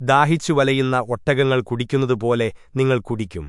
ദാഹിച്ചു വലയുന്ന ഒട്ടകങ്ങൾ കുടിക്കുന്നതുപോലെ നിങ്ങൾ കുടിക്കും.